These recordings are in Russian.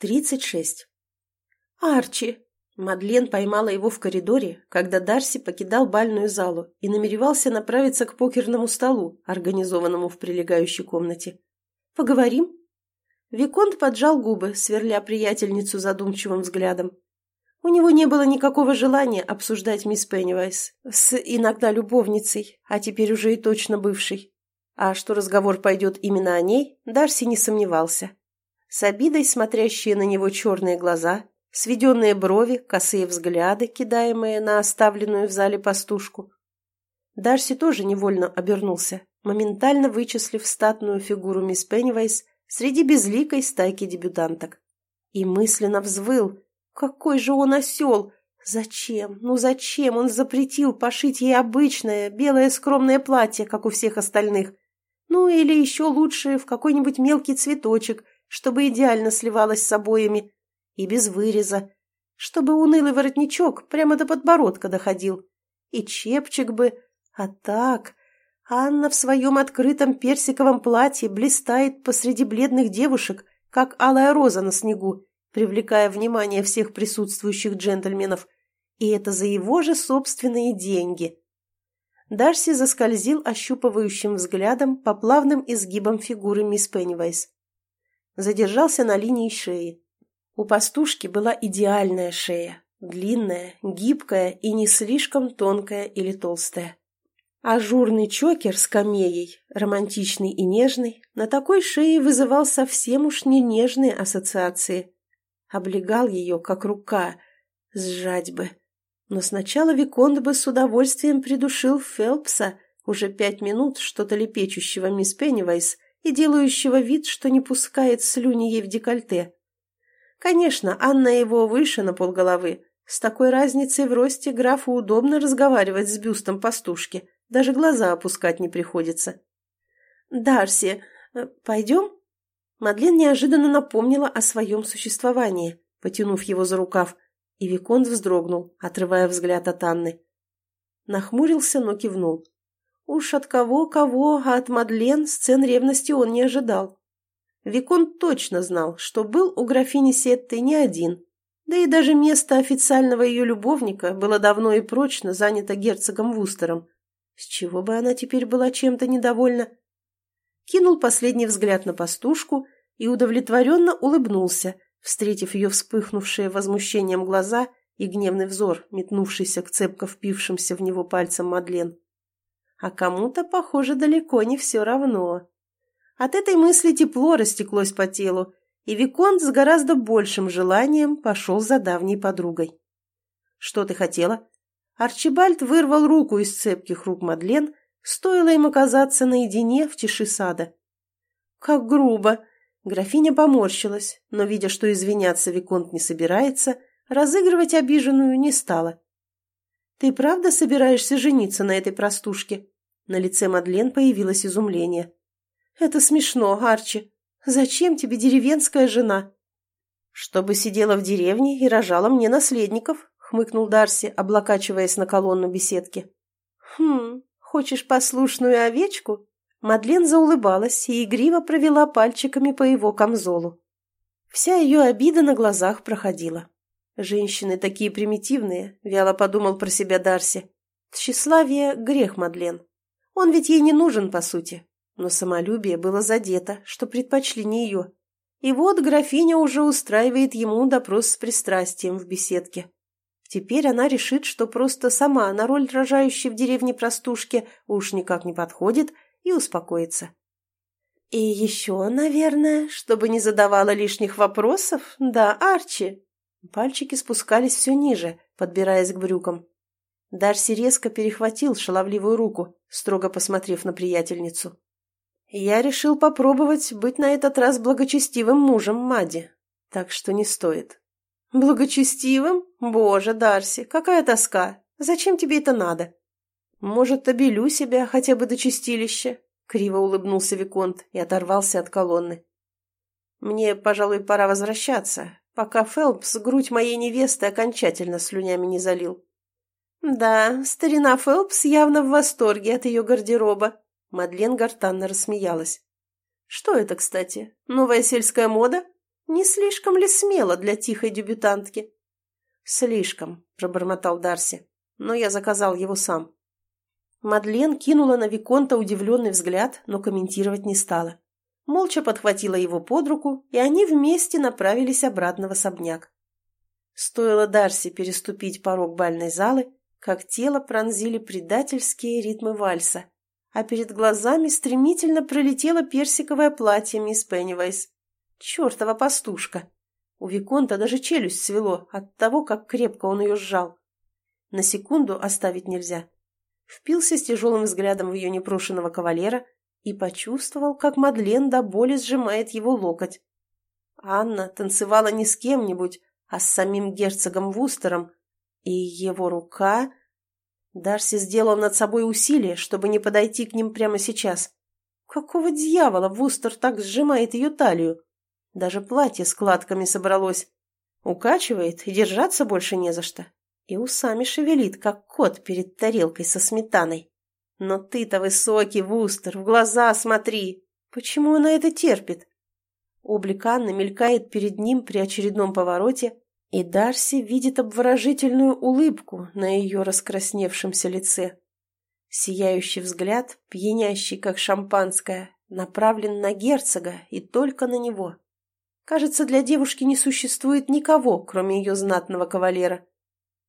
Тридцать шесть. «Арчи!» Мадлен поймала его в коридоре, когда Дарси покидал бальную залу и намеревался направиться к покерному столу, организованному в прилегающей комнате. «Поговорим?» Виконт поджал губы, сверля приятельницу задумчивым взглядом. У него не было никакого желания обсуждать мисс Пеннивайс с иногда любовницей, а теперь уже и точно бывшей. А что разговор пойдет именно о ней, Дарси не сомневался. С обидой смотрящие на него черные глаза, сведенные брови, косые взгляды, кидаемые на оставленную в зале пастушку. Дарси тоже невольно обернулся, моментально вычислив статную фигуру мисс Пеннивайс среди безликой стайки дебютанток. И мысленно взвыл. Какой же он осел! Зачем? Ну зачем он запретил пошить ей обычное, белое скромное платье, как у всех остальных? Ну или еще лучше в какой-нибудь мелкий цветочек, чтобы идеально сливалось с обоями. И без выреза. Чтобы унылый воротничок прямо до подбородка доходил. И чепчик бы. А так... Анна в своем открытом персиковом платье блистает посреди бледных девушек, как алая роза на снегу, привлекая внимание всех присутствующих джентльменов. И это за его же собственные деньги. Дарси заскользил ощупывающим взглядом по плавным изгибам фигуры мисс Пеннивайс. Задержался на линии шеи. У пастушки была идеальная шея, длинная, гибкая и не слишком тонкая или толстая. Ажурный чокер с камеей, романтичный и нежный, на такой шее вызывал совсем уж не нежные ассоциации. Облегал ее, как рука, сжать бы. Но сначала Виконт бы с удовольствием придушил Фелпса, уже пять минут что-то лепечущего мисс Пеннивайс и делающего вид, что не пускает слюни ей в декольте. Конечно, Анна его выше на полголовы. С такой разницей в росте графу удобно разговаривать с бюстом пастушки – даже глаза опускать не приходится. «Дарси, э, пойдем?» Мадлен неожиданно напомнила о своем существовании, потянув его за рукав, и Виконт вздрогнул, отрывая взгляд от Анны. Нахмурился, но кивнул. Уж от кого-кого, а от Мадлен сцен ревности он не ожидал. Виконт точно знал, что был у графини Сетты не один, да и даже место официального ее любовника было давно и прочно занято герцогом Вустером, с чего бы она теперь была чем-то недовольна? Кинул последний взгляд на пастушку и удовлетворенно улыбнулся, встретив ее вспыхнувшие возмущением глаза и гневный взор, метнувшийся к цепко впившимся в него пальцем Мадлен. А кому-то, похоже, далеко не все равно. От этой мысли тепло растеклось по телу, и Виконт с гораздо большим желанием пошел за давней подругой. «Что ты хотела?» Арчибальд вырвал руку из цепких рук Мадлен, стоило им оказаться наедине в тиши сада. «Как грубо!» Графиня поморщилась, но, видя, что извиняться Виконт не собирается, разыгрывать обиженную не стала. «Ты правда собираешься жениться на этой простушке?» На лице Мадлен появилось изумление. «Это смешно, Арчи. Зачем тебе деревенская жена?» «Чтобы сидела в деревне и рожала мне наследников», хмыкнул Дарси, облокачиваясь на колонну беседки. «Хм, хочешь послушную овечку?» Мадлен заулыбалась и игриво провела пальчиками по его камзолу. Вся ее обида на глазах проходила. «Женщины такие примитивные», — вяло подумал про себя Дарси. «Тщеславие — грех Мадлен. Он ведь ей не нужен, по сути. Но самолюбие было задето, что предпочли не ее. И вот графиня уже устраивает ему допрос с пристрастием в беседке. Теперь она решит, что просто сама на роль рожающей в деревне простушки уж никак не подходит, и успокоится. И еще, наверное, чтобы не задавала лишних вопросов, да, Арчи. Пальчики спускались все ниже, подбираясь к брюкам. Дарси резко перехватил шаловливую руку, строго посмотрев на приятельницу. «Я решил попробовать быть на этот раз благочестивым мужем Мади, так что не стоит. «Благочестивым? Боже, Дарси, какая тоска! Зачем тебе это надо?» «Может, обелю себя хотя бы до чистилища?» — криво улыбнулся Виконт и оторвался от колонны. «Мне, пожалуй, пора возвращаться, пока Фелпс грудь моей невесты окончательно слюнями не залил». «Да, старина Фелпс явно в восторге от ее гардероба», — Мадлен гортанно рассмеялась. «Что это, кстати? Новая сельская мода?» Не слишком ли смело для тихой дебютантки? Слишком, пробормотал Дарси, но я заказал его сам. Мадлен кинула на Виконта удивленный взгляд, но комментировать не стала. Молча подхватила его под руку, и они вместе направились обратно в особняк. Стоило Дарси переступить порог бальной залы, как тело пронзили предательские ритмы вальса, а перед глазами стремительно пролетело персиковое платье мисс Пеннивайз. Чертова пастушка! У Виконта даже челюсть свело от того, как крепко он ее сжал. На секунду оставить нельзя. Впился с тяжелым взглядом в ее непрошенного кавалера и почувствовал, как Мадлен до боли сжимает его локоть. Анна танцевала не с кем-нибудь, а с самим герцогом Вустером, и его рука... Дарси сделал над собой усилие, чтобы не подойти к ним прямо сейчас. Какого дьявола Вустер так сжимает ее талию? Даже платье складками собралось. Укачивает, и держаться больше не за что. И усами шевелит, как кот перед тарелкой со сметаной. Но ты-то высокий, Вустер, в глаза смотри. Почему она это терпит? Облик Анны мелькает перед ним при очередном повороте, и Дарси видит обворожительную улыбку на ее раскрасневшемся лице. Сияющий взгляд, пьянящий, как шампанское, направлен на герцога и только на него. Кажется, для девушки не существует никого, кроме ее знатного кавалера.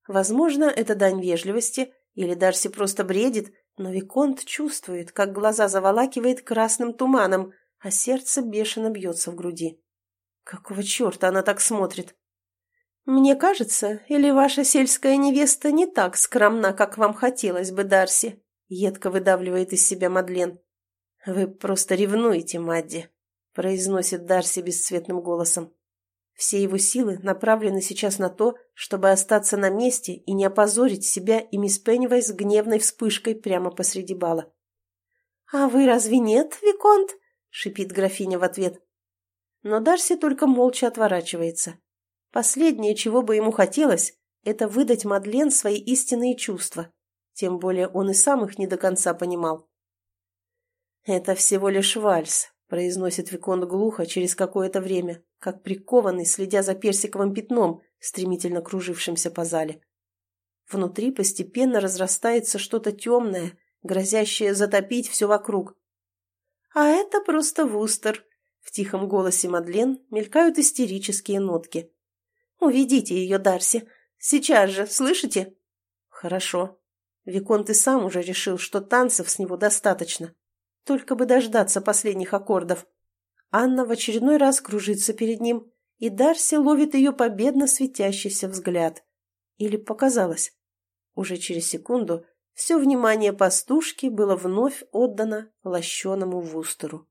Возможно, это дань вежливости, или Дарси просто бредит, но Виконт чувствует, как глаза заволакивает красным туманом, а сердце бешено бьется в груди. Какого черта она так смотрит? «Мне кажется, или ваша сельская невеста не так скромна, как вам хотелось бы, Дарси?» едко выдавливает из себя Мадлен. «Вы просто ревнуете, Мадди», — произносит Дарси бесцветным голосом. Все его силы направлены сейчас на то, чтобы остаться на месте и не опозорить себя и мисс Пеннивайз гневной вспышкой прямо посреди бала. «А вы разве нет, Виконт?» — шипит графиня в ответ. Но Дарси только молча отворачивается. Последнее, чего бы ему хотелось, это выдать Мадлен свои истинные чувства. Тем более он и сам их не до конца понимал. «Это всего лишь вальс», произносит Виконт глухо через какое-то время, как прикованный, следя за персиковым пятном, стремительно кружившимся по зале. Внутри постепенно разрастается что-то темное, грозящее затопить все вокруг. «А это просто Вустер», — в тихом голосе Мадлен мелькают истерические нотки. «Уведите ее, Дарси. Сейчас же, слышите?» «Хорошо». Виконт и сам уже решил, что танцев с него достаточно. Только бы дождаться последних аккордов. Анна в очередной раз кружится перед ним, и Дарси ловит ее победно светящийся взгляд. Или показалось. Уже через секунду все внимание пастушки было вновь отдано лощеному Вустеру.